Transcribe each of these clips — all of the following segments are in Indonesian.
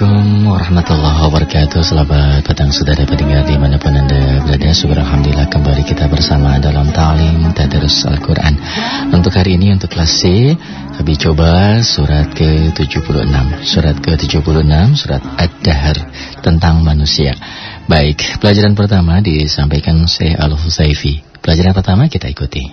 Assalamualaikum warahmatullahi wabarakatuh. Selamat petang saudara pendengar di mana pun anda berada. Syukur Alhamdulillah kembali kita bersama dalam Ta'lim Tadarus Al-Quran. Untuk hari ini untuk kelas C Kami coba surat ke-76. Surat ke-76 surat Ad-Dahar tentang manusia. Baik, pelajaran pertama disampaikan Syekh Al-Husayfi. Pelajaran pertama kita ikuti.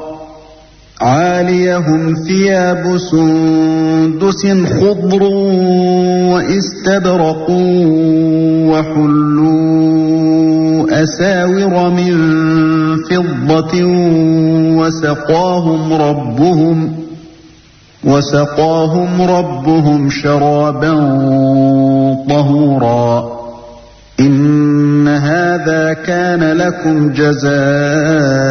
عاليهم ثياب سندس خضر واستبرق وحلوا أساور من فضة وسقاهم ربهم وسقاهم ربهم شرابا طهورا. إن هذا كان لكم جزاء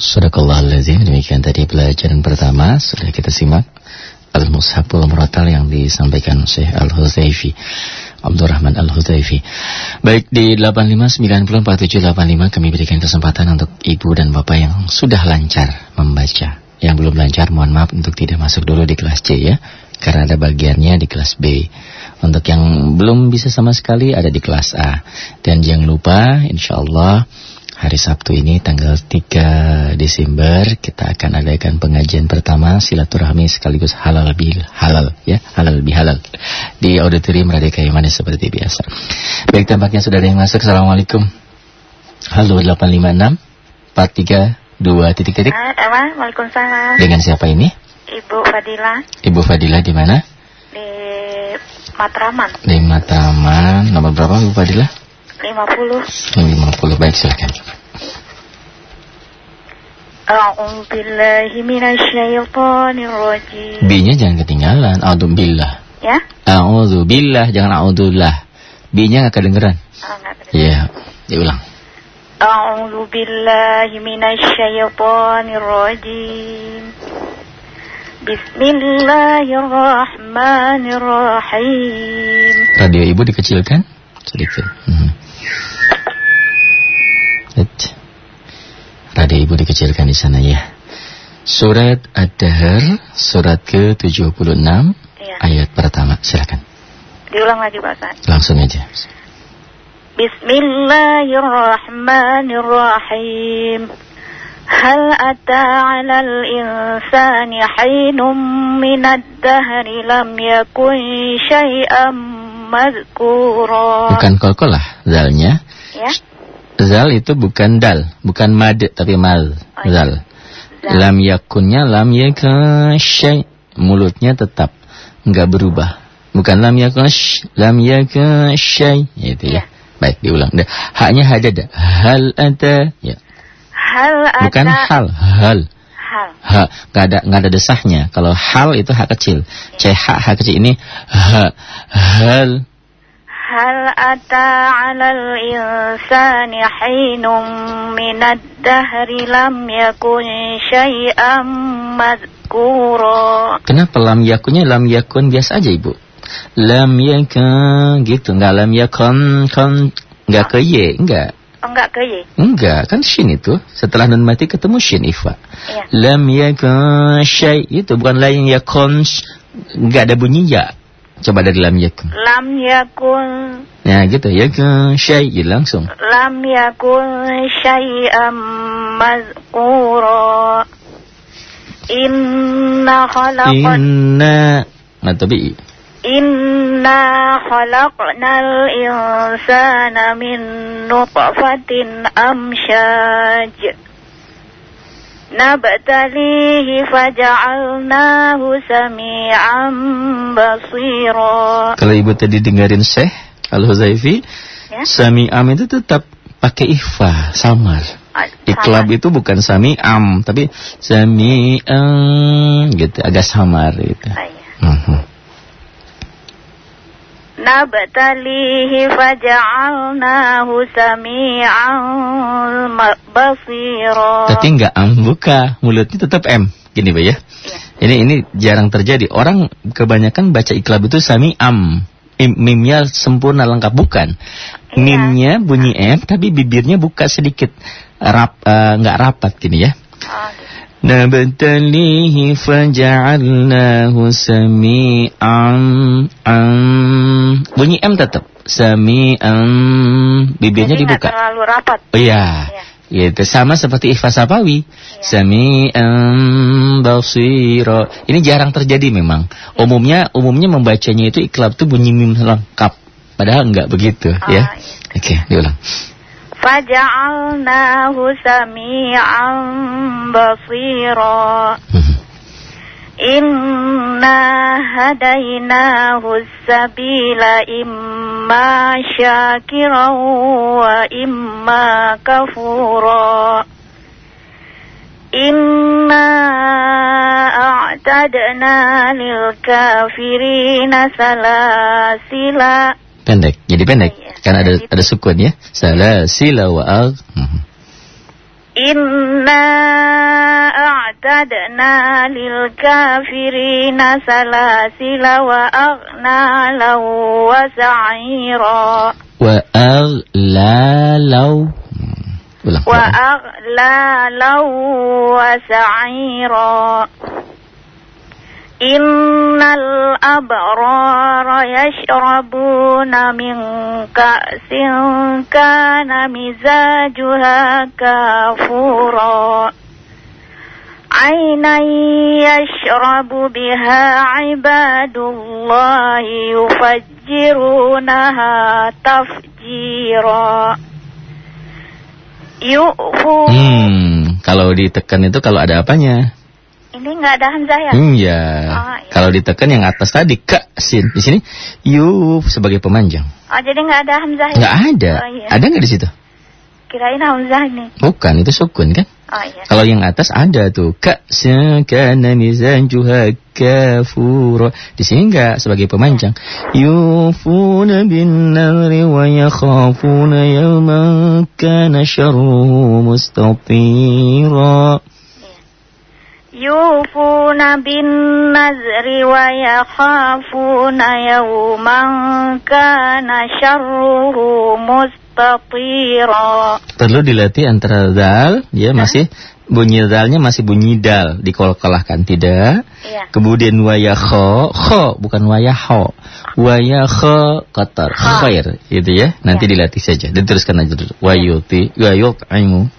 Sadaqallahul demikian tadi pelajaran pertama. Sudah kita simak Al-Mushaful Muratal yang disampaikan Syekh Al-Huzaifi Abdurrahman Al-Huzaifi Baik di 85904785 kami berikan kesempatan untuk ibu dan bapak yang sudah lancar membaca. Yang belum lancar mohon maaf untuk tidak masuk dulu di kelas C ya. Karena ada bagiannya di kelas B. Untuk yang belum bisa sama sekali ada di kelas A. Dan jangan lupa insya Allah hari Sabtu ini tanggal 3 Desember kita akan adakan pengajian pertama silaturahmi sekaligus halal bil halal ya halal bi halal di auditorium Radika Manis seperti biasa. Baik tampaknya sudah ada yang masuk. Assalamualaikum. Halo 856 432 titik titik. Waalaikumsalam. Dengan siapa ini? Ibu Fadila Ibu Fadila di mana? di Matraman, Di Matraman. Nomor berapa Ibu Fadila? 50. 50. Baik silakan. B-nya jangan ketinggalan. A'udzubillah. Ya? A'udzubillah, jangan a'udzulah. B-nya nggak kedengeran. Oh. Iya, diulang. A'udzu billahi minasyaitonir rajim. Bismillahirrahmanirrahim. Radio ibu dikecilkan sedikit. Mhm. It. dikecilkan di sana ya. Surat Ad-Dahr, surat ke-76, ya. ayat pertama. Silakan. Diulang lagi Pak Ustaz. Langsung aja. Bismillahirrahmanirrahim. Hal ata 'alal insani hainum min ad-dahr lam yakun syai'an mazkura. Bukan kolkolah zalnya. Ya zal itu bukan dal, bukan mad tapi mal oh, iya. zal. Lam yakunnya lam yakun. Mulutnya tetap enggak berubah. Bukan lam yakash, lam yakun syai itu ya. ya. Baik diulang. Haknya hadada. Hal ada ya. Hal ada. Bukan hal, hal hal. Ha, gak ada nggak ada desahnya. Kalau hal itu hak kecil. Yeah. CH hak kecil ini ha hal هل أتى على الإنسان حين من الدهر لم يكن شيئا مذكورا kenapa lam yakunnya lam yakun biasa aja ibu lam yakun gitu nggak lam yakun kon nggak ke y nggak Oh, enggak ke Y? Enggak, kan shin itu setelah nun mati ketemu shin ifa. Iya. Lam yakun syai itu bukan lain yakun sh- enggak ada bunyi ya. Coba dari lam yakun. Lam yakun Ya gitu, yakun syai gitu langsung. lam yakun syai'an mazkura. Inna khalaqan Inna nah tabi Inna khalaqnal insana min nutfatin amsyaj. Nabtalihi faja'alnahu sami'an basira. Kalau ibu tadi dengerin Syekh Al-Huzaifi, Ya. sami am itu tetap pakai ikhfa, samar. Ah, Iklab itu bukan sami am, tapi sami am gitu, agak samar gitu. Iya. Mhm. Nabtalihi faja'alnahu sami'an ma- basira. Tapi nggak am buka, mulutnya tetap m. Gini, Pak ya. Ini ini jarang terjadi. Orang kebanyakan baca iklab itu sami am. Im- Mimnya sempurna lengkap bukan. Iya. Mimnya bunyi m tapi bibirnya buka sedikit. Rap eh, nggak rapat gini ya. Oh, faja'alnahu sami'an am. Bunyi m tetap. Sami'an bibirnya Jadi dibuka. terlalu rapat. Oh iya. Gitu sama seperti ikhfa sapawi. Sami'an basira. Ini jarang terjadi memang. Umumnya umumnya membacanya itu iklab itu bunyi mim lengkap. Padahal enggak begitu Ah, ya. iya. Oke, diulang. Faja'alnahu sami'an basira. Mhm. Inna hadainahu sabila imma syakiran wa imma kafura. Inna a'tadna lil kafirina salasila. Pendek. Jadi pendek. Karena ada ada sukun ya. Salasila wa al. Mhm. Inna a'tadna lil kafirina salasila wa aghnala wa sa'ira Wa. Hmm. Ulang. wa aghlala wa sa'ira Innal abrara yashrabuna min ka'sin kana mizajuha kafura عينا يشرب بها عباد الله يفجرونها تفجيرا يؤفون Hmm, kalau ditekan itu kalau ada apanya? Ini nggak ada hamzah ya? Hmm, ya. Oh, iya. Kalau ditekan yang atas tadi ka sin. Di sini yuf sebagai pemanjang. Oh, jadi nggak ada hamzah ya? Nggak ada. Oh, iya. Ada nggak di situ? Kirain hamzah nih. Bukan, itu sukun kan? Oh iya. Kalau yang atas ada tuh ka kana mizanjuha kafura. Di sini enggak sebagai pemanjang. Yufuna bin nadri wa yakhafuna yawman kana syarruhu mustatira. يوفون بالنذر ويخافون يوما كان شره مستطيرا Perlu dilatih antara dal, ya masih bunyi dalnya masih bunyi dal, dikolkolahkan tidak. Iya. Kemudian waya kho, kho bukan waya ho. Waya kho kotor, Ha. khair, gitu ya. Nanti dilatih saja. Diteruskan aja dulu. Wayuti, wayut'imu.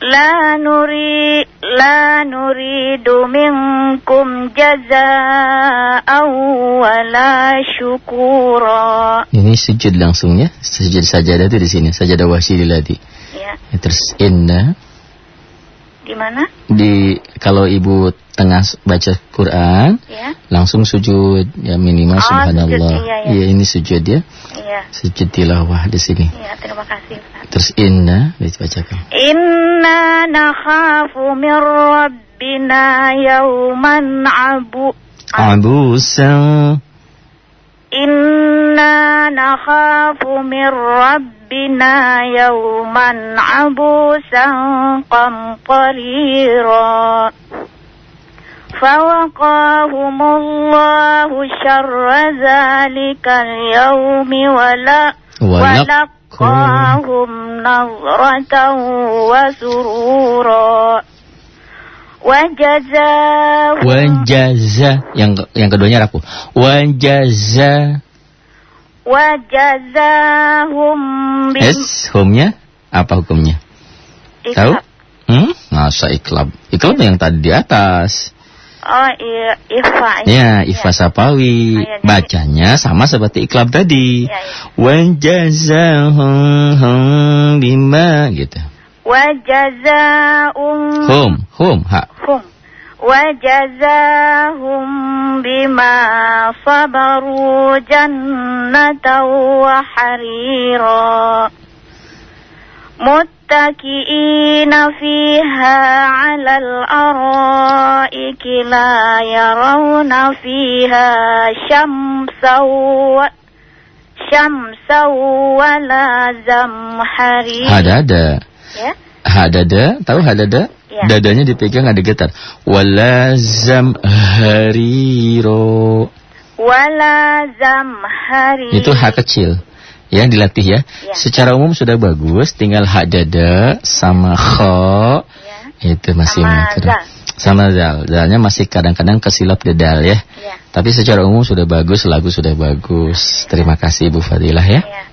لا نري لا نريد منكم جزاء ولا شكورا Ini sujud langsung ya. Sujud sajadah itu di sini. Sajadah wasililati. ya Ya, terus inna di mana di kalau ibu tengah s- baca Quran ya langsung sujud ya minimal Oh, subhanallah. sujud, iya, iya. Iya, ini sujud ya. Ya. Sujud tilawah di sini. Ya, terima kasih Ustaz. Terus inna, bacakan. Inna nakhafu min rabbina yawman abu sa Inna nakhafu min rabbina yauman abusan qamtarira. فوقاهم الله شر ذلك اليوم ولا ولقاهم نظرة وسرورا وجزاهم wajaza yang ke- yang keduanya rapuh. Wajaza وجزاهم بم- es home-nya apa hukumnya? Tahu? Hmm? Masa iklab. Iklab yang tadi di atas. Oh, iya, Ifa. Iya. Ya, ya Ifa ya. Sapawi. Ayat, Bacanya sama seperti iklab tadi. Ya, ya. Bima gitu. Wa hum hum ha. Hum. Wajazahum bima sabaru jannata wa harira. متكئين فيها على الأرائك لا يرون فيها شمسا و... شمسا ولا زمهريرا Hadada. ya Hadada, tahu hadada? Ya. Dadanya dipegang ada getar. Walazam hariro. wala zamhari Itu hak kecil. Ya, dilatih ya. Ya. Secara umum sudah bagus, tinggal hak dada sama kho. ya Itu masih Sama zal. Sama zal. Zalnya masih kadang-kadang kesilap dedal ya. ya Tapi secara umum sudah bagus, lagu sudah bagus. Terima kasih Bu Fadilah ya. ya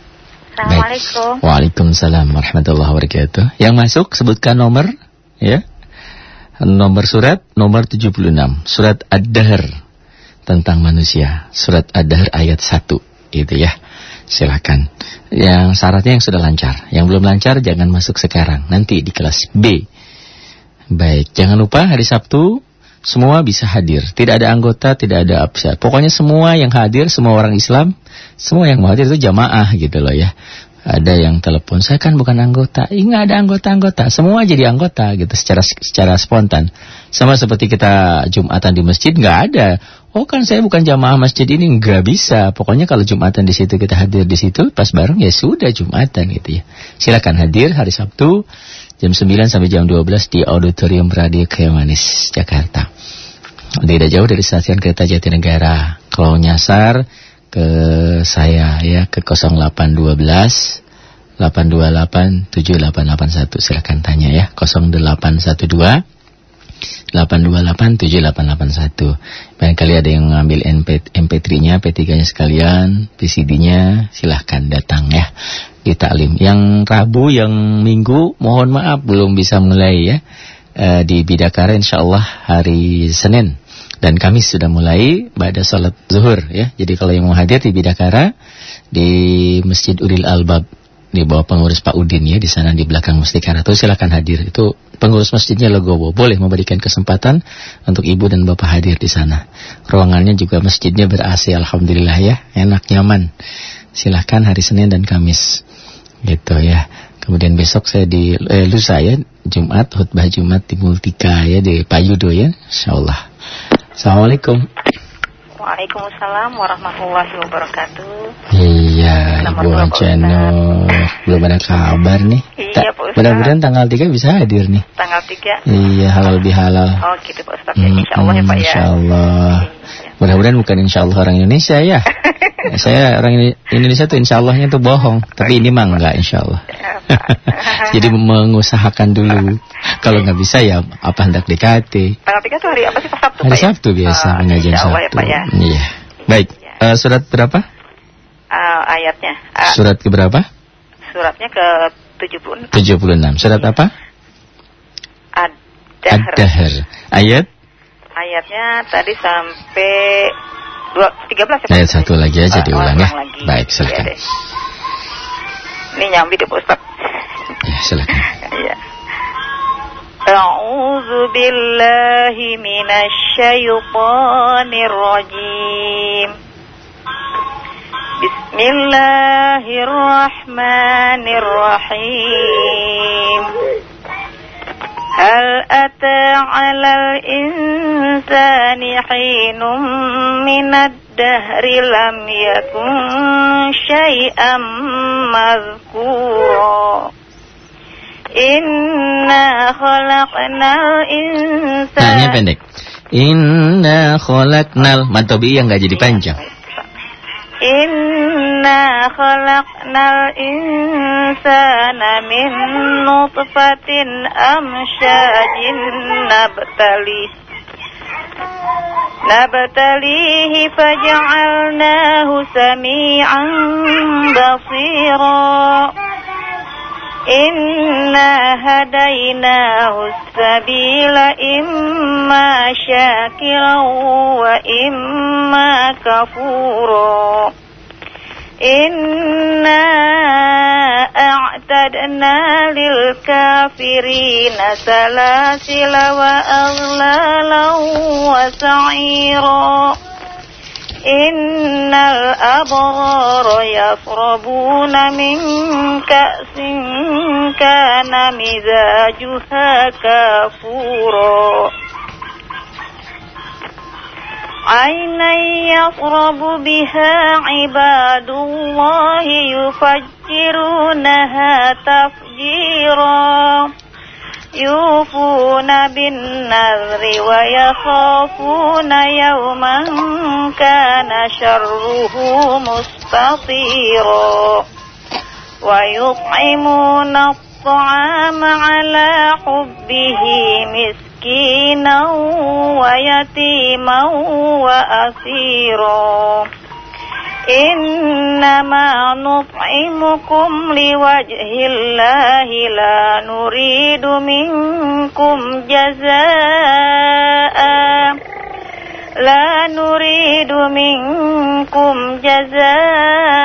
Assalamualaikum Waalaikumsalam warahmatullahi wabarakatuh. Yang masuk sebutkan nomor ya. Nomor surat nomor 76. Surat Ad-Dahr tentang manusia. Surat Ad-Dahr ayat 1 itu ya. Silakan. Yang syaratnya yang sudah lancar. Yang belum lancar jangan masuk sekarang. Nanti di kelas B. Baik, jangan lupa hari Sabtu semua bisa hadir. Tidak ada anggota, tidak ada absen. Pokoknya semua yang hadir, semua orang Islam, semua yang hadir itu jamaah gitu loh ya. Ada yang telepon, saya kan bukan anggota. Ih, nggak ada anggota-anggota, semua jadi anggota gitu secara secara spontan. Sama seperti kita Jumatan di masjid nggak ada. Oh kan saya bukan jamaah masjid ini nggak bisa. Pokoknya kalau Jumatan di situ kita hadir di situ pas bareng ya sudah Jumatan gitu ya. Silakan hadir hari Sabtu jam 9 sampai jam 12 di Auditorium Radio Manis Jakarta. Tidak jauh dari stasiun kereta Jatinegara. Kalau nyasar ke saya ya ke 0812 828 7881 silakan tanya ya 0812 828 7881 Barangkali ada yang mengambil MP, MP3-nya, P3-nya sekalian, PCD-nya, silahkan datang ya di taklim. Yang Rabu, yang Minggu, mohon maaf belum bisa mulai ya. Eh, di Bidakara insya Allah hari Senin dan Kamis sudah mulai pada salat zuhur ya. Jadi kalau yang mau hadir di Bidakara di Masjid Uril Albab di bawah pengurus Pak Udin ya di sana di belakang Mustika Ratu silakan hadir. Itu pengurus masjidnya Legowo boleh memberikan kesempatan untuk ibu dan bapak hadir di sana. Ruangannya juga masjidnya ber AC alhamdulillah ya, enak nyaman. Silahkan hari Senin dan Kamis. Gitu ya. Kemudian besok saya di eh, lusa ya Jumat khutbah Jumat di Multika ya di Payudo ya, insyaallah. Assalamualaikum. Waalaikumsalam warahmatullahi wabarakatuh. Iya, Nomor Ibu. Belum ada kabar nih. Iya, Pak Ustaz. Mudah-mudahan tanggal 3 bisa hadir nih. Tanggal 3. Iya, halal bihalal. Oh gitu Pak Ustaz ya. Insya Allah ya Pak ya. Insya Allah. Iya. Mudah-mudahan bukan insya Allah orang Indonesia ya. Saya orang Indonesia tuh insya Allahnya tuh bohong. Tapi ini mah enggak insya Allah. Ya. Jadi mengusahakan dulu. Kalau nggak bisa ya apa hendak DKT. Tanggal 3 itu hari apa sih Sabtu Hari ya? Sabtu biasa Oh, pengajian ya Sabtu. Pak ya. Iya. Baik. Iya. Eh, surat berapa? Ah, ayatnya. Ah, Surat ke berapa? suratnya ke 76. 76. Surat apa? Ad-Dahr. Ad-Dahr. Ayat? Ayatnya tadi sampai dua, 13 ya Pak? Ayat satu lagi aja Ah, diulang ya. ulang lagi. Baik, silakan. Iya deh. Ini nyambi deh Pak Ustaz. Ya, silakan. Iya. أعوذ بالله من الشيطان الرجيم بسم الله الرحمن الرحيم هل أتى على الإنسان حين من الدهر لم يكن شيئا مذكورا إنا خلقنا الإنسان Nah, pendek. Inna khalaqnal Mantobi yang nggak jadi panjang. إنا خلقنا الإنسان من نطفة أمشاج نبتليه نبتليه فجعلناه سميعا بصيرا إنا هديناه السبيل إما شاكرا وإما كفورا إنا أعتدنا للكافرين سلاسل وأغلالا وسعيرا إن الأبرار يشربون من كأس كان مزاجها كافورا عينا يشرب بها عباد الله يفجرونها تفجيرا. يوفون بالنذر ويخافون يوما كان شره مستطيرا. ويطعمون الطعام على حبه مسكينا ويتيما وأسيرا. إنما نطعمكم لوجه الله لا نريد منكم جزاء. لا نريد منكم جزاء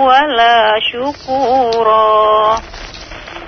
ولا شكورا.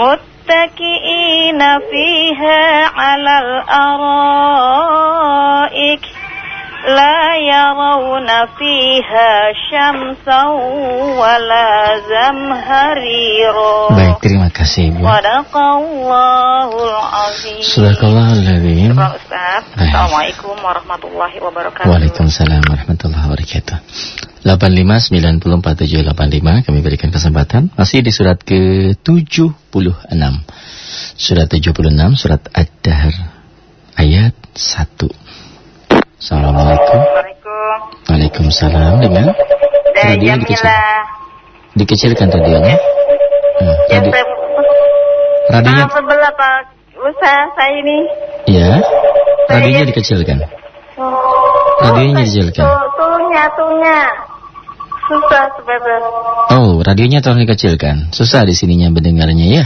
متكئين فيها على الأرائك لا يرون فيها شمسا ولا زمهريرا Baik, terima kasih Ibu. صدق الله العظيم Sadaqallahul. Syukran Ustaz. Assalamualaikum warahmatullahi wabarakatuh. Waalaikumsalam warahmatullahi wabarakatuh. 85904785 kami berikan kesempatan masih di surat ke-76. Surat 76 surat Ad-Dahr ayat 1. Assalamualaikum. Waalaikumsalam dengan radio dikecil, dikecilkan radionya. Hmm, Yang radi- saya radionya Ah, sebelah Pak Ustaz saya ini. ya. Radionya dikecilkan. Radionya dikecilkan. Tuh, tuhnya. Susah sebenarnya. Oh, radionya tolong dikecilkan. Susah di sininya mendengarnya ya.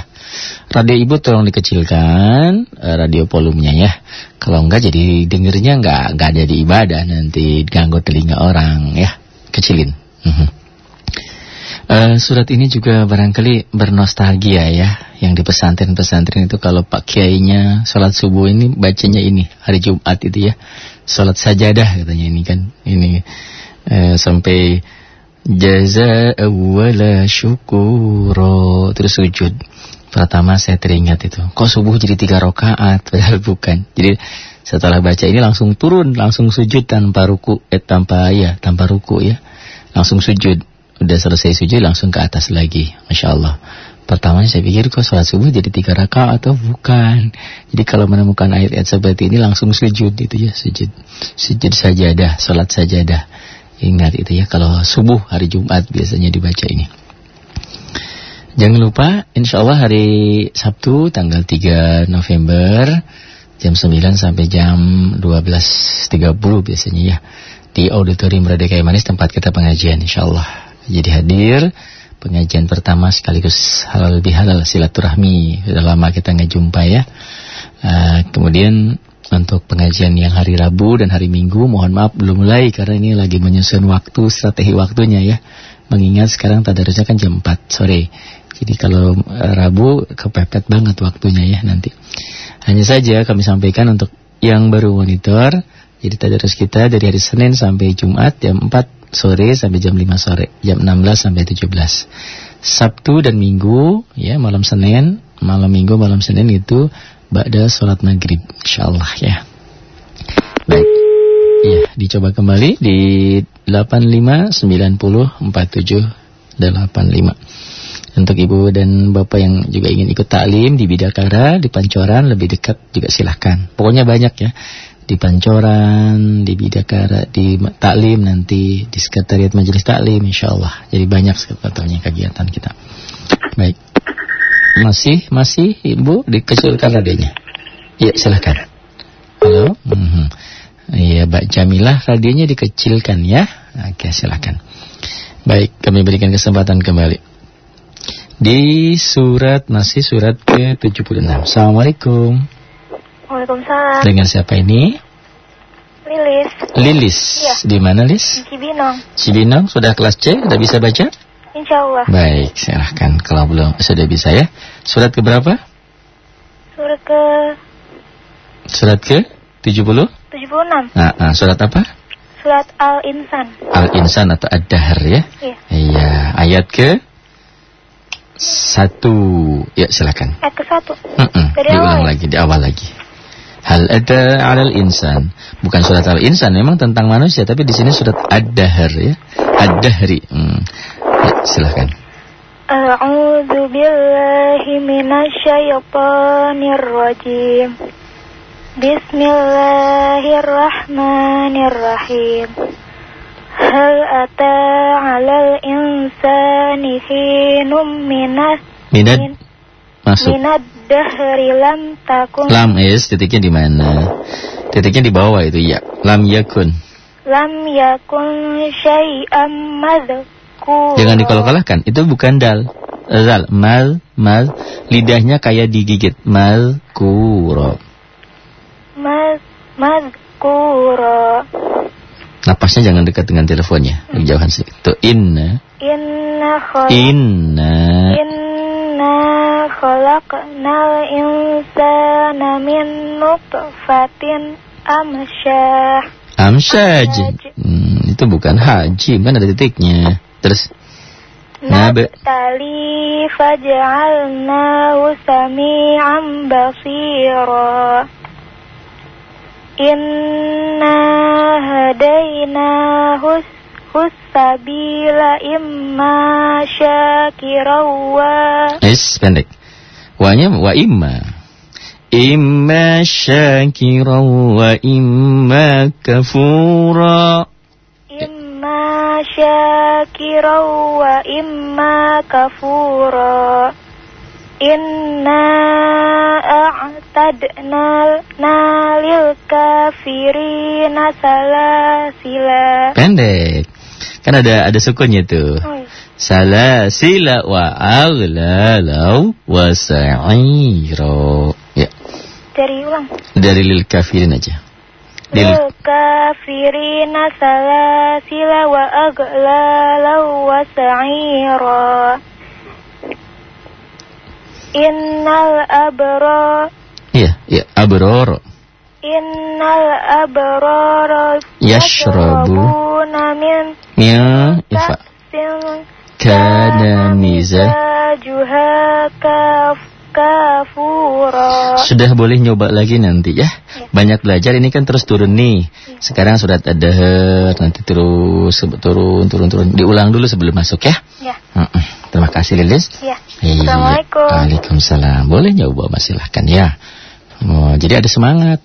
Radio ibu tolong dikecilkan, eh, radio volumenya ya. Kalau enggak jadi dengernya enggak enggak ada di ibadah nanti ganggu telinga orang ya. Kecilin. Mhm. Eh, surat ini juga barangkali bernostalgia ya. Yang di pesantren-pesantren itu kalau Pak Kiainya sholat subuh ini bacanya ini hari Jumat itu ya. Sholat sajadah katanya ini kan. Ini eh, sampai jaza wala syukuro terus sujud. Pertama saya teringat itu. Kok subuh jadi tiga rakaat? Padahal bukan. Jadi setelah baca ini langsung turun langsung sujud tanpa ruku eh tanpa ya tanpa ruku ya. Langsung sujud. Udah selesai sujud langsung ke atas lagi. Masya Allah. Pertama saya pikir kok sholat subuh jadi tiga rakaat? Atau bukan. Jadi kalau menemukan ayat-ayat seperti ini langsung sujud. Itu ya sujud. Sujud sajadah, sholat sajadah. Ingat itu ya kalau subuh hari Jumat biasanya dibaca ini. Jangan lupa insya Allah hari Sabtu tanggal 3 November jam 9 sampai jam 12.30 biasanya ya di auditorium Merdeka Manis tempat kita pengajian insya Allah. Jadi hadir pengajian pertama sekaligus halal lebih halal silaturahmi sudah lama kita nggak jumpa ya uh, kemudian untuk pengajian yang hari Rabu dan hari Minggu mohon maaf belum mulai karena ini lagi menyusun waktu strategi waktunya ya. Mengingat sekarang tadarusnya kan jam 4 sore. Jadi kalau uh, Rabu kepepet banget waktunya ya nanti. Hanya saja kami sampaikan untuk yang baru monitor jadi tadarus kita dari hari Senin sampai Jumat jam 4 sore sampai jam 5 sore, jam 16 sampai 17. Sabtu dan Minggu, ya malam Senin, malam Minggu, malam Senin itu ba'da sholat maghrib, insyaallah ya. Baik, ya dicoba kembali di 85904785. Untuk ibu dan bapak yang juga ingin ikut taklim di Bidakara, di Pancoran, lebih dekat juga silahkan. Pokoknya banyak ya di Pancoran, di Bidakara, di Taklim nanti di sekretariat Majelis Taklim insyaallah. Jadi banyak sebetulnya kegiatan kita. Baik. Masih masih Ibu dikecilkan radionya. Iya, silakan. Halo. Mhm. Iya, Mbak Jamilah radionya dikecilkan ya. Oke, silakan. Baik, kami berikan kesempatan kembali. Di surat masih surat ke-76. Assalamualaikum. Waalaikumsalam. Dengan siapa ini? Lilis. Lilis. Iya. Di mana Lis? Cibinong. Cibinong sudah kelas C, sudah bisa baca? Insya Allah. Baik, silahkan kalau belum sudah bisa ya. Surat ke berapa? Surat ke Surat ke 70? 76. Nah, nah, surat apa? Surat Al-Insan. Al-Insan atau Ad-Dahr ya? Iya. Iya, ayat ke satu. Ya, silakan. Ayat ke satu. Mm-mm, Dari Diulang awal ya? lagi, di awal lagi. Hal ada alal insan, bukan surat al insan, memang tentang manusia, tapi di sini surat ad-dahr ya, ad-dahri. Hmm. Silahkan. A'udzu billahi minasyaitonir rajim. Bismillahirrahmanirrahim. Hal ata 'alal insani hinum minas Minad min- masuk. minad dahri lam takun Lam is titiknya di mana? Titiknya di bawah itu ya. Lam yakun. lam yakun syai'am madhkur. Jangan dikolok-kolahkan. Itu bukan dal. Zal, mal, mal. Lidahnya kayak digigit. Mal, kuro. Mad madhkura. Napasnya jangan dekat dengan teleponnya. Jauhan sedikit. Tuh, inna. Inna khalaq Inna. Inna khalaqnal insana min nutfatin amsyah. Amsyaj. Hmm, itu bukan haji. Kan ada titiknya. Terus. Nabtali faj'alnahu sami'an basira. Inna hadainahu husabila imma syakiraw wa Is pendek. Wanya wa imma. Imma syakira wa imma kafura. Imma syakiraw wa imma kafura. Inna a'tadna nalil kafirina salasila. Pendek. Kan ada ada sukunnya tuh. Oh. Salasila wa aghlalau wa sa'ira. Ya, Dari ulang. dari lil kafirin aja. Kafirina salasila wa aglalau wa sa'ira. Innal abra Iya, ya abror. Innal abrara Yashrabu. yashrabuna min Ya, ifa. Kana mizah. mizajuha kaf kafura. Sudah boleh nyoba lagi nanti ya. Banyak belajar ini kan terus turun nih. Sekarang surat ad-dahr nanti terus turun turun turun. Diulang dulu sebelum masuk ya. Ya. Mm-mm. Terima kasih Lilis. Ya. Iya. Assalamualaikum. Waalaikumsalam. Boleh nyoba Mas silahkan ya. Oh, jadi ada semangat.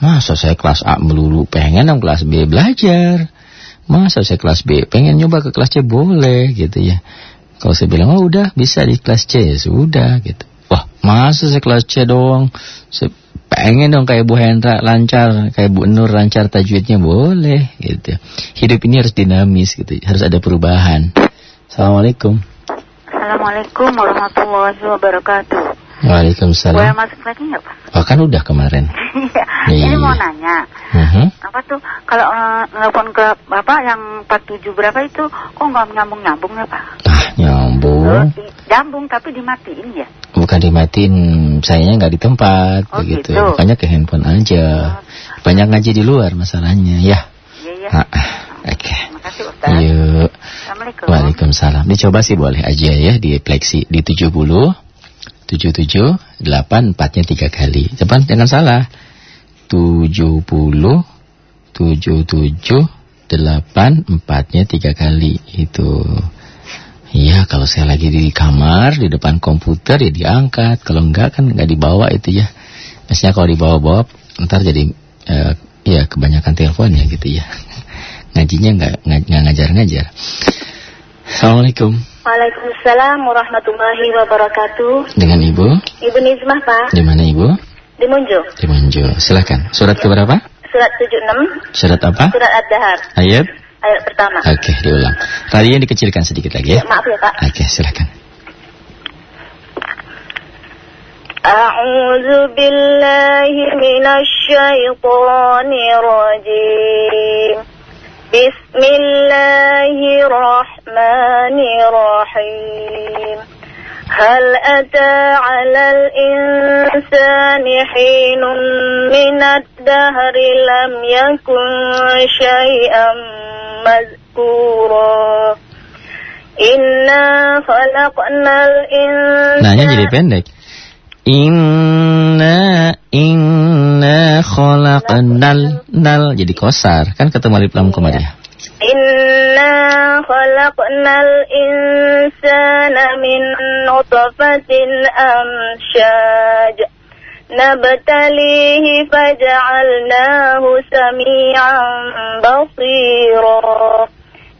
Masa saya kelas A melulu pengen dong kelas B belajar. Masa saya kelas B pengen nyoba ke kelas C boleh gitu ya. Kalau saya bilang oh udah bisa di kelas C ya sudah gitu. Wah masa saya kelas C doang. Saya pengen dong kayak Bu Hendra lancar, kayak Bu Nur lancar tajwidnya boleh gitu. Hidup ini harus dinamis gitu, harus ada perubahan. Assalamualaikum. Assalamualaikum warahmatullahi wabarakatuh. Boleh Waalaikumsalam. masuk lagi nggak Pak? Oh kan udah kemarin. Iya. Ini Iya. mau nanya, Mhm. apa tuh kalau eh, nelpon ke Bapak yang 47 berapa itu kok nggak nyambung-nyambung ya Pak? Ah nyambung. Eh, Nyambung tapi dimatiin ya? Bukan dimatiin, sayanya nggak di tempat Oh, begitu. gitu. Makanya ke handphone aja. Banyak ngaji di luar masalahnya ya. Iya ya. Ah, Oke. Ustaz. Yuk. Assalamualaikum. Waalaikumsalam. Dicoba sih boleh aja ya di fleksi di 70 77 8 4-nya 3 kali. Cepat jangan salah. 70 77 8 4-nya 3 kali. Itu. Iya, kalau saya lagi di kamar di depan komputer ya diangkat. Kalau enggak kan enggak dibawa itu ya. Maksudnya kalau dibawa-bawa ntar jadi eh, ya kebanyakan telepon ya gitu ya. Ngajinya enggak enggak ngajar-ngajar. Assalamualaikum. Waalaikumsalam warahmatullahi wabarakatuh. Dengan Ibu? Ibu Nizmah, Pak. Di mana Ibu? Di Munjo. Di Manjo. Silakan. Surat ke berapa? Surat 76, Surat apa? surat Ad-Dahar, Ayat? ayat pertama. Oke, diulang. Radionya dikecilkan sedikit lagi ya. Ya, maaf ya, Pak. Oke, silakan. أعوذ بالله من الشيطان الرجيم بسم الله الرحمن الرحيم هل أتى على الإنسان حين من الدهر لم يكن شيئا مذكورا إنا خلقنا الإنسان Nanya jadi pendek. Inna inna khalaqnal nal jadi kosar kan ketemu alif lam komariah. إنا خلقنا الإنسان من نطفة أمشاج نبتليه فجعلناه سميعا بصيرا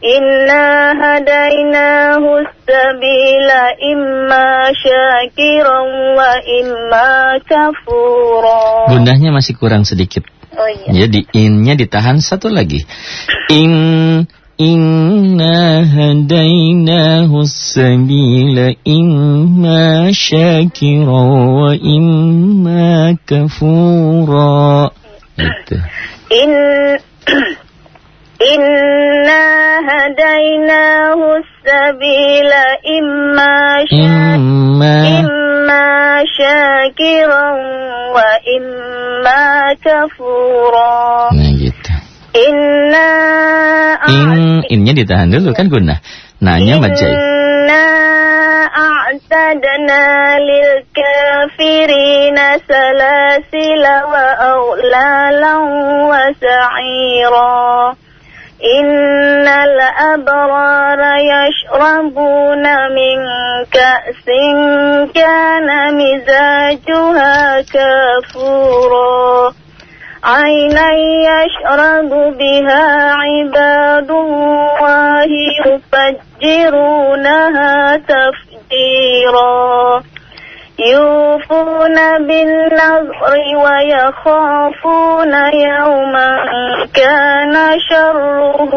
إنا هديناه السبيل إما شاكرا وإما كفورا Gundahnya masih kurang sedikit. Oh iya Jadi innya ditahan satu lagi. In إنا هديناه السبيل إما شاكرا وإما كفورا إن إنا هديناه السبيل إما إما, إما شاكرا وإما كفورا Inna In, innya ditahan dulu kan guna. Nanya majai Inna a'tadna lil kafirina salasila wa awlalan wa sa'ira. Innal abrara yashrabuna min ka'sin kana mizajuha kafura. عينا يشرب بها عباد الله يفجرونها تفجيرا. يوفون بالنذر ويخافون يوما كان شره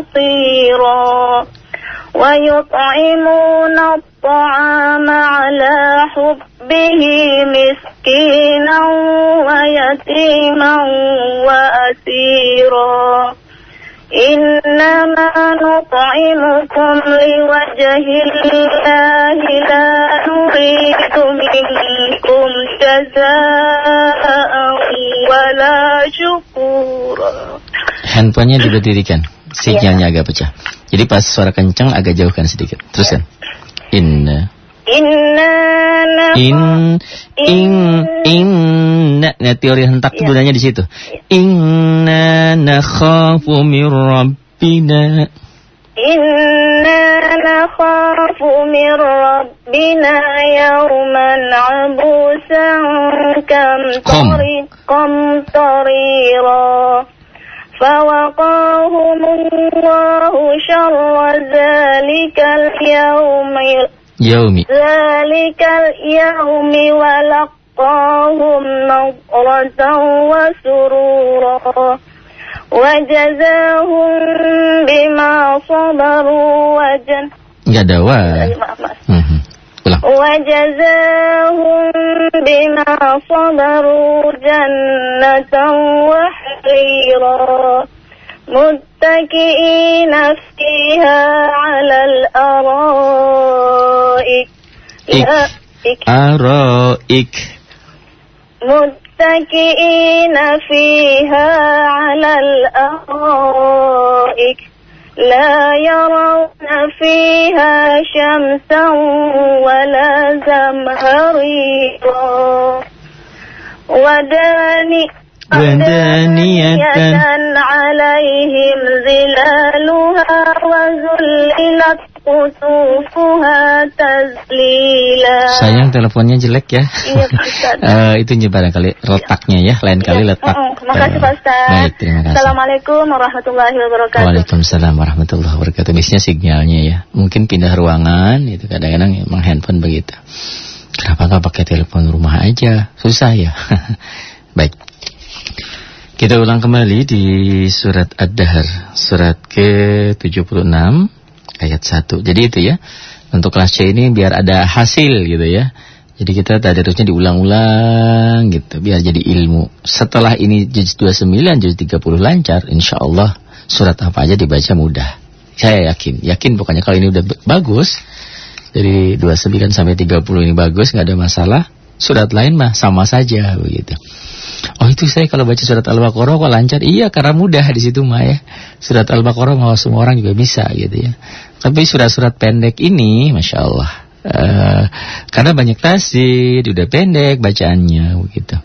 مستطيرا. ويطعمون الطعام على حبه مسكينا ويتيما وأسيرا إنما نطعمكم لوجه الله لا نريد منكم جزاء ولا شكورا Handphonenya diberdirikan. Sinyalnya agak pecah. Jadi pas suara kencang agak jauhkan sedikit. Teruskan. Inna. Inna. In, in, inna. Nah, teori hentak iya. itu gunanya di situ. Iya. Inna nakhafu min rabbina. Inna nakhafu min rabbina yawman abusan kam tariqam tarira. فوقاهم الله شر ذلك اليوم Yaumi. ذلك اليوم ولقاهم نضرة وسرورا وجزاهم بما صبروا وجن ada wa. Mhm. وجزاهم بما صبروا جنة وحريرا متكئين فيها على الأرائك. إك. Araik. متكئين فيها على الأرائك لا يرون فيها شمسا ولا زمهريرا وداني ودانية. عليهم ظلالها وذللت قطوفها تذليلا Sayang teleponnya jelek ya. Iya, Pak Ustadz. Eh, itu nya barangkali letaknya ya, lain kali Iya. letak. Mm-mm. Terima kasih Pak Eh, Ustaz. Baik, terima kasih. Assalamualaikum warahmatullahi wabarakatuh. Waalaikumsalam warahmatullahi wabarakatuh. Biasanya sinyalnya ya. Mungkin pindah ruangan itu kadang-kadang emang handphone begitu. Kenapa nggak pakai telepon rumah aja? Susah ya. Baik. Kita ulang kembali di surat Ad-Dahr, surat ke-76 ayat 1. Jadi itu ya. Untuk kelas C ini biar ada hasil gitu ya. Jadi kita tadarusnya diulang-ulang gitu biar jadi ilmu. Setelah ini juz 29, juz 30 lancar, insya Allah surat apa aja dibaca mudah. Saya yakin, yakin pokoknya kalau ini udah ba- bagus dari 29 sampai 30 ini bagus nggak ada masalah. Surat lain mah sama saja begitu. Oh itu saya kalau baca surat Al-Baqarah kok lancar? Iya karena mudah di situ mah ya. Surat Al-Baqarah mau semua orang juga bisa gitu ya. Tapi surat-surat pendek ini, masya Allah, eh, karena banyak tasdid, udah pendek bacaannya begitu.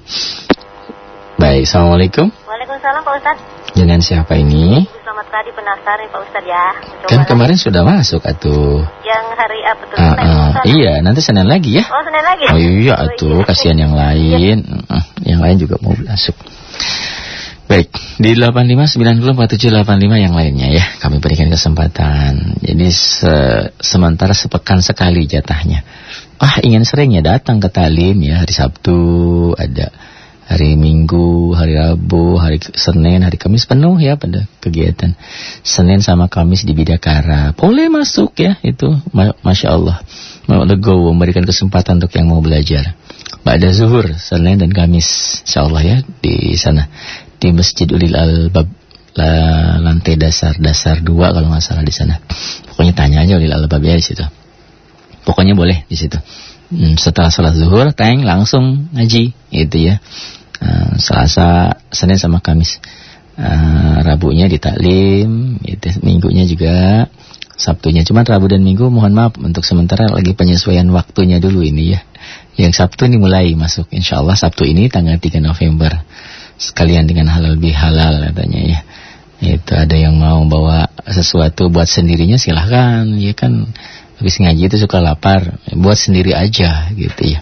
Baik, assalamualaikum. Waalaikumsalam Pak Ustaz. Dengan siapa ini? Selamat tadi penasar nih Pak Ustaz ya. Mencoba Kan kemarin sudah masuk atuh. yang hari apa tuh? Ah, ah, iya, nanti Senin lagi ya. Oh Senin lagi. Oh iya Oh, tuh, iya. kasihan yang lain. Mm, Yang lain juga mau masuk. Baik, di 85904785 yang lainnya ya, kami berikan kesempatan. Jadi se- sementara sepekan sekali jatahnya. Ah, ingin sering ya datang ke talim ya, hari Sabtu ada hari Minggu, hari Rabu, hari Senin, hari Kamis penuh ya pada kegiatan. Senin sama Kamis di Bidakara. Boleh masuk ya itu, Ma- Masya Allah. Mau memberikan kesempatan untuk yang mau belajar. Ba'da zuhur, Senin dan Kamis, insya Allah ya di sana di Masjid Ulil Albab la- lantai dasar dasar dua kalau nggak salah di sana. Pokoknya tanya aja Ulil Albab ya di situ. Pokoknya boleh di situ. Hmm, setelah sholat zuhur, teng langsung ngaji, gitu ya. Eh, Selasa, Senin sama Kamis. Eh, Rabunya di taklim, gitu. Minggunya juga, Sabtunya. Cuma Rabu dan Minggu mohon maaf untuk sementara lagi penyesuaian waktunya dulu ini ya. Yang Sabtu ini mulai masuk, insya Allah Sabtu ini tanggal 3 November. Sekalian dengan halal bihalal katanya ya. Itu ada yang mau bawa sesuatu buat sendirinya silahkan ya kan habis ngaji itu suka lapar buat sendiri aja gitu ya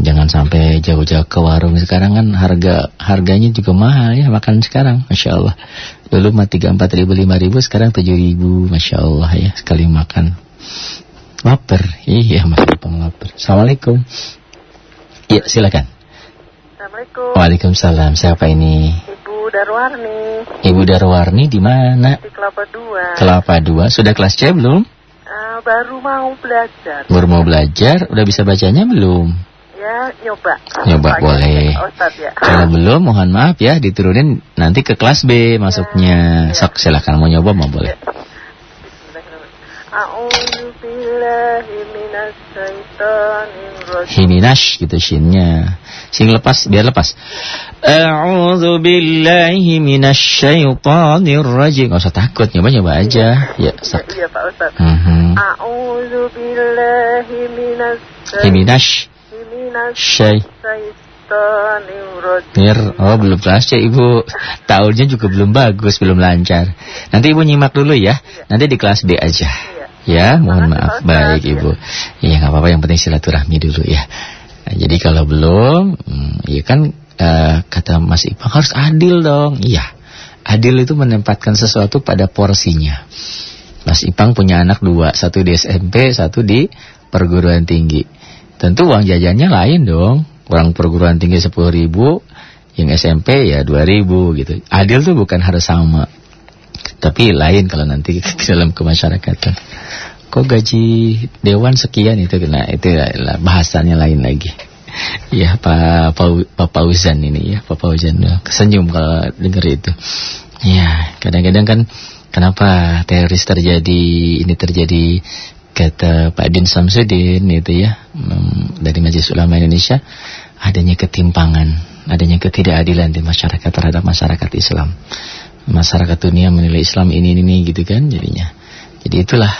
jangan sampai jauh-jauh ke warung. Sekarang kan harga harganya juga mahal ya makan sekarang. Masya Allah. Dulu mah tiga empat ribu lima ribu sekarang tujuh ribu. Masya Allah ya sekali makan. Lapar. Iya masih lapar. Assalamualaikum. Iya silakan. Assalamualaikum. Waalaikumsalam. Siapa ini? Ibu Darwarni. Ibu Darwarni di mana? Di Kelapa Dua. Kelapa Dua. Sudah kelas C belum? Ah, baru mau belajar. baru mau belajar. Udah bisa bacanya belum Ya nyoba. Nyoba, Pak boleh. Ustaz ya. Kalau belum, mohon maaf ya, diturunin nanti ke kelas B masuknya. Sok, silahkan mau nyoba mau boleh. Rajim. Himinash gitu shinnya. Sing lepas, biar lepas. A'udzu billahi minasy syaithanir rajim. Gak usah takut, nyoba-nyoba aja. Ya. Iya Pak Ustaz. Mhm. A'udzu billahi minas Himinash minas Mir, oh belum kelas ya ibu Tahunnya juga belum bagus, belum lancar. Nanti ibu nyimak dulu ya. Nanti di kelas D aja. Ya, mohon maaf, baik ibu. Ya, nggak apa-apa, yang penting silaturahmi dulu ya. Nah, jadi kalau belum, ya kan uh, kata Mas Ipang harus adil dong. Iya, adil itu menempatkan sesuatu pada porsinya. Mas Ipang punya anak dua, satu di SMP, satu di perguruan tinggi. Tentu uang jajannya lain dong. Orang perguruan tinggi 10 ribu Yang SMP ya 2 ribu gitu. Adil tuh bukan harus sama. Tapi lain kalau nanti ke dalam kemasyarakatan. Kok gaji dewan sekian itu? Nah itu lah, bahasannya lain lagi. Ya Pak Pak ini ya Pak Fauzan ya, Kesenyum kalau denger itu. Ya kadang-kadang kan Kenapa teroris terjadi Ini terjadi Kata Pak Din Samsudin itu ya mm, Dari Majelis Ulama Indonesia Adanya ketimpangan Adanya ketidakadilan di masyarakat terhadap masyarakat Islam. Masyarakat dunia menilai Islam ini ini gitu kan jadinya. Jadi itulah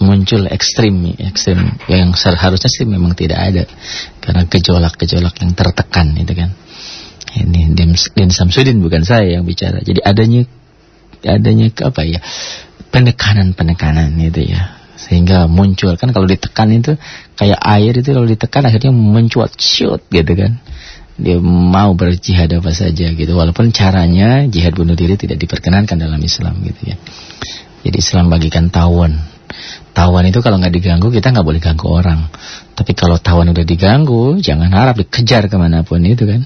muncul ekstrim ekstrim yang seharusnya sih memang tidak ada. Karena gejolak-gejolak yang tertekan itu kan. Ini Din, Din Samsudin bukan saya yang bicara. Jadi adanya adanya apa ya penekanan-penekanan itu ya sehingga muncul. Kan kalau ditekan itu kayak air itu kalau ditekan akhirnya mencuat shoot gitu kan. Dia mau berjihad apa saja gitu. Walaupun caranya jihad bunuh diri tidak diperkenankan dalam Islam gitu ya. Jadi Islam bagikan tawon. Tawon itu kalau nggak diganggu kita nggak boleh ganggu orang. Tapi kalau tawon udah diganggu jangan harap dikejar ke mana pun itu kan.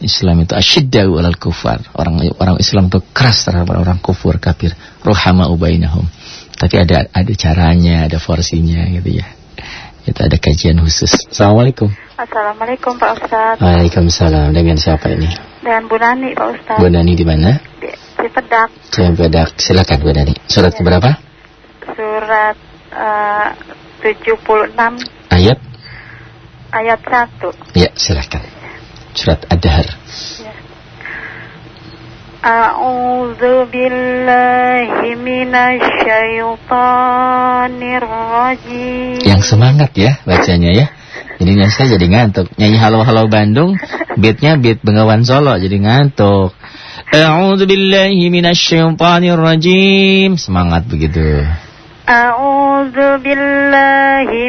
Islam itu asyiddau alal kufar. Orang orang Islam itu keras terhadap orang kufur kafir. Ruhama ubainahum. Tapi ada ada caranya, ada porsinya gitu ya. Itu ada kajian khusus. Assalamualaikum. Assalamualaikum Pak Ustadz. Waalaikumsalam. Dengan siapa ini? Dan Bu Nani Pak Ustadz. Bu Dani di mana? Di Cipedak. Cempedak. Silakan Bu Dani. Surat keberapa? Surat eh, 76 Ayat? ayat 1. Ya, silakan. Surat Ad-Dahr. A'udzu billahi minasy syaithanir rajim. Yang semangat ya bacanya ya. Jadi saya jadi ngantuk. Nyanyi halo-halo Bandung, beatnya beat Bengawan Solo jadi ngantuk. A'udzu billahi minasyaitonir rajim. Semangat begitu. A'udzu billahi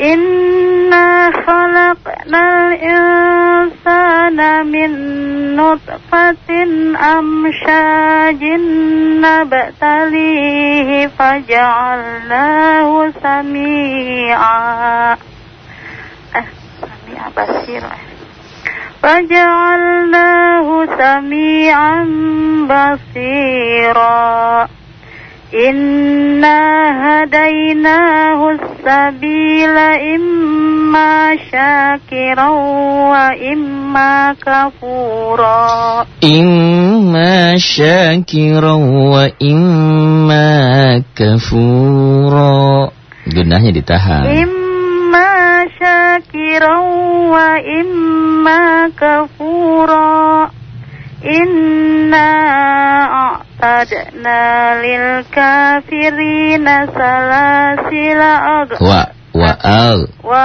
إنا خلقنا الإنسان من نطفة أمشاج نبتليه فجعلناه سميعا eh sami'a basira فجعلناه سميعا بصيرا إنا هديناه السبيل إما شاكرا وإما كفورا Imma syakiran wa imma kafura. Gunanya ditahan. إما شاكرا وإما Inna a'tadna lil kafirina salasila ag Wa wa al. Wa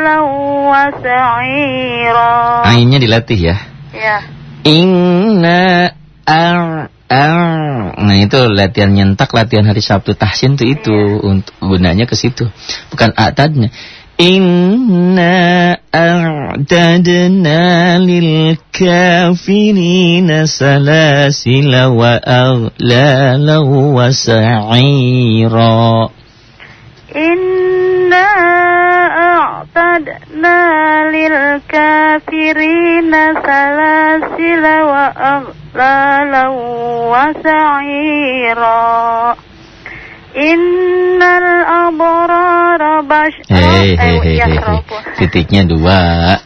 la wa sa'ira. Ainnya dilatih ya. Ya. Inna ar ar. Nah itu latihan nyentak, latihan hari Sabtu tahsin itu itu. Ya. untuk gunanya ke situ, bukan atadnya. إنا أعتدنا للكافرين سلاسل وأغلالا وسعيرا. إنا أعتدنا للكافرين سلاسل وأغلالا وسعيرا. إن الأبرار بش Hei, hei, Eh, hei, ya, hei, hei. Rabb. Titiknya dua.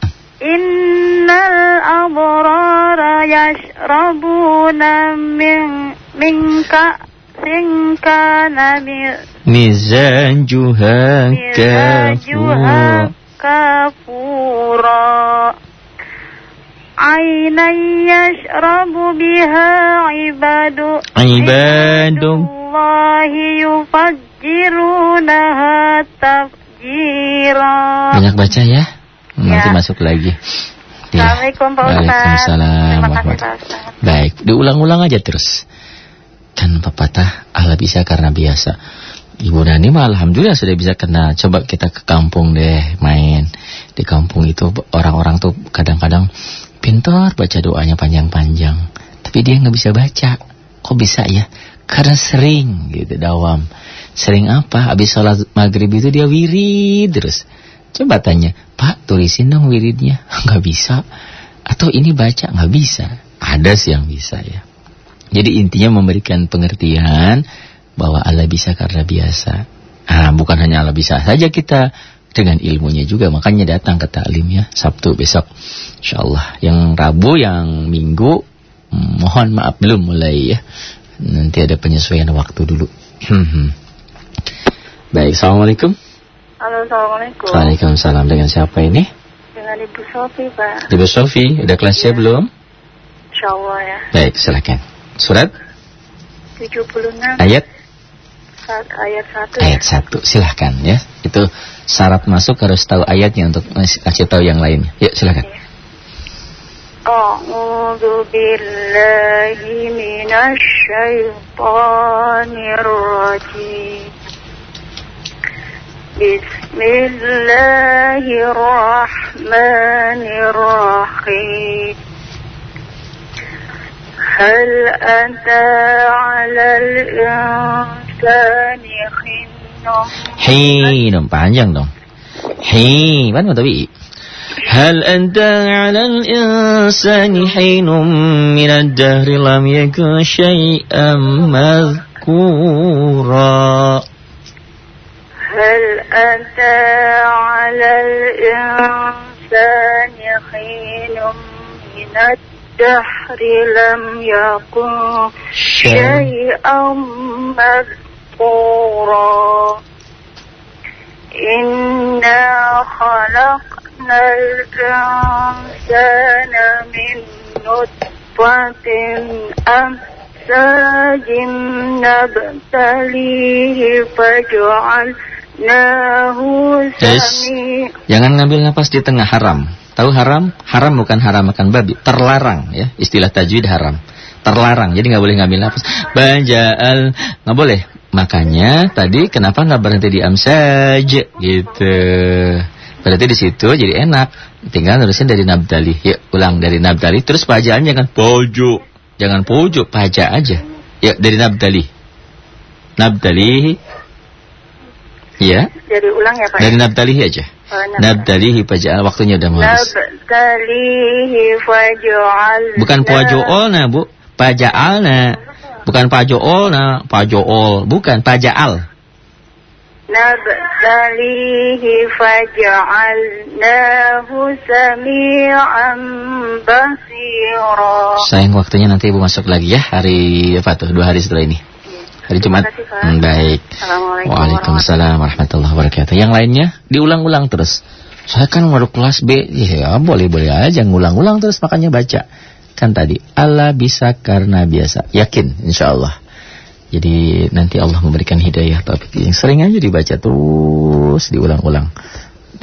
إن الأبرار tara yashrabuna min min ka'sin kana mi- Mizanjuha mizajuha kafur kafura عينا يشرب بها عباد عباد Allahi. Banyak baca ya. Nanti ya. masuk lagi. Iya. Assalamualaikum Pak Ustaz. Terima kasih Pak Baik, diulang-ulang aja terus. Kan pepatah Allah bisa karena biasa. Ibu Nani mah alhamdulillah sudah bisa kena Coba kita ke kampung deh main. Di kampung itu orang-orang tuh kadang-kadang pintar baca doanya panjang-panjang. Tapi dia nggak bisa baca. Kok bisa ya? Karena sering gitu dawam. Sering apa? Habis sholat maghrib itu dia wirid terus. Coba tanya, Pak tulisin dong wiridnya. Nggak bisa. Atau ini baca nggak bisa. Ada sih yang bisa ya. Jadi intinya memberikan pengertian bahwa Allah bisa karena biasa. Ah, bukan hanya Allah bisa saja kita dengan ilmunya juga. Makanya datang ke taklim ya Sabtu besok. Insyaallah. Yang Rabu, yang Minggu hmm, mohon maaf belum mulai ya. Nanti ada penyesuaian waktu dulu. Hmm. Baik, Assalamualaikum. Halo, Assalamualaikum. Waalaikumsalam. Dengan siapa ini? Dengan Ibu Sofi, Pak. Ibu Sofi, udah kelasnya iya. belum? Insya Allah ya. Baik, silakan. Surat? 76. Ayat? Ayat 1. Ayat 1, silahkan ya. Itu syarat masuk harus tahu ayatnya untuk kasih tahu yang lainnya. Yuk, silakan. Iya. Oh, mobil. بالله من الشيطان الرجيم. بسم الله الرحمن الرحيم. هل أتى على الإنسان حين panjang dong hi mana tapi هل أنت على الإنسان حين من الدهر لم يكن شيئا مذكورا؟ هل أتى على الإنسان حين من الدهر لم يكن شيئا مذكورا؟ إنا خلقنا الإنسان من نطفة أمساج نبتليه فجعلناه Tes. سميعا Jangan ngambil nafas di tengah haram. Tahu haram? Haram bukan haram makan babi. Terlarang ya. Istilah tajwid haram. Terlarang. Jadi nggak boleh ngambil nafas. Banjal nggak boleh. Makanya tadi kenapa nggak berhenti di amsaj gitu. Berarti di situ jadi enak. Tinggal nulisin dari nabdali. Ya, ulang dari nabdali. Terus pajaannya kan pojok. Jangan pojok, pajak aja. Ya, dari nabdali. Nabdali. Ya, Jadi ulang ya Pak dari nabdalihi aja. Oh, nab- Nabdalihi paja'al waktunya udah mau habis. Nabtalihi faj'alna Bukan pajo'olna, Bu. Paja'alna. Bukan pajo'olna, pajo'ol. Bukan paja'al. Nabtalihi faj'alnahu sami'an basira Sayang waktunya nanti Ibu masuk lagi ya hari apa tuh? Dua hari setelah ini. Hari Jumat. kasih. Hmm, baik. Waalaikumsalam warahmatullahi wabarakatuh. Yang lainnya diulang-ulang terus. Saya kan baru kelas B. Ya boleh-boleh aja ngulang-ulang terus makanya baca. Kan tadi Allah bisa karena biasa. Yakin insya Allah. Jadi nanti Allah memberikan hidayah taufik yang sering aja dibaca terus diulang-ulang.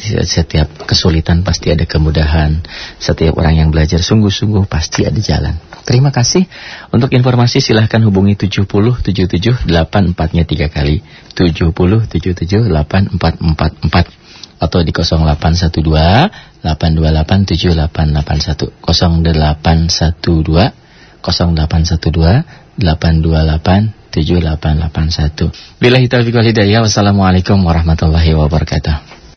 Setiap kesulitan pasti ada kemudahan. Setiap orang yang belajar sungguh-sungguh pasti ada jalan. Terima kasih. Untuk informasi silahkan hubungi 70 77 84-nya 3 kali. 70 77 8444 atau di 0812 828 7881 0812 0812 828 7881 Bila taufiq wal hidayah Wassalamualaikum warahmatullahi wabarakatuh